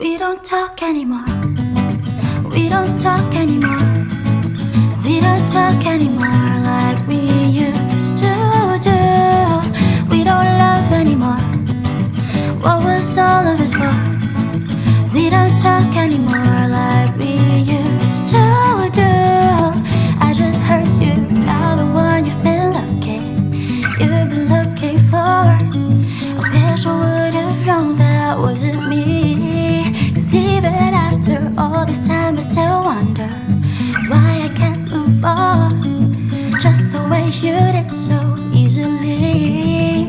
We don't talk anymore. We don't talk anymore. We don't talk anymore like we used to do. We don't love anymore. What was all of it for? We don't talk anymore like we used to do. I just heard you found the one you've been looking, you've been looking for. I wish I would have known that wasn't me. Way you did so easily.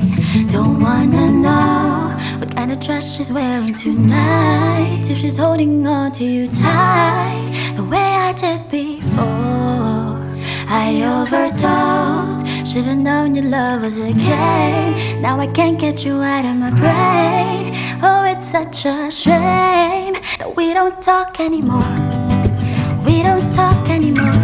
Don't wanna know what kind of dress she's wearing tonight. If she's holding on to you tight, the way I did before. I overdosed. Should've known your love was a game. Now I can't get you out of my brain. Oh, it's such a shame that we don't talk anymore. We don't talk anymore.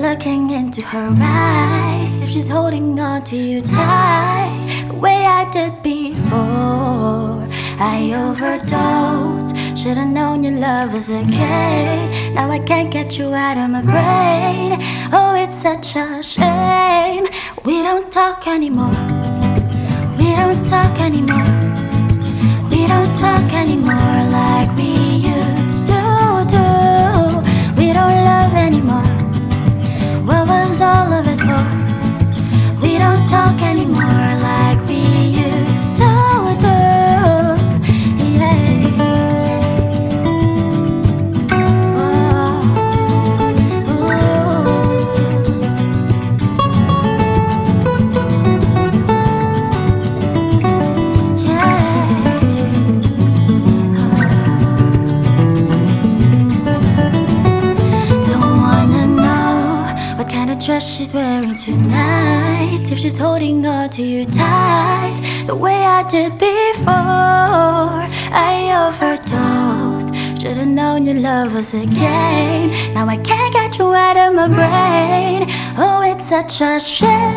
Looking into her eyes, if she's holding on to you tight, the way I did before. I overdosed. Should've known your love was a game. Now I can't get you out of my brain. Oh, it's such a shame. We don't talk anymore. Dress she's wearing tonight. If she's holding on to you tight, the way I did before. I overdosed. Should've known your love was a game. Now I can't get you out of my brain. Oh, it's such a shame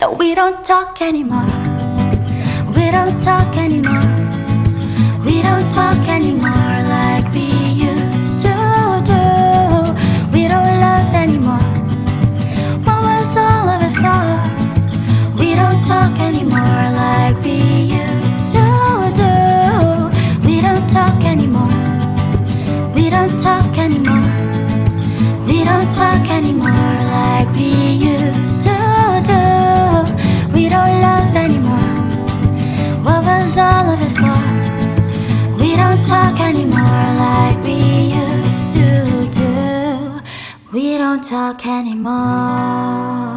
that we don't talk anymore. We don't talk anymore. Talk anymore like we used to do. We don't talk anymore.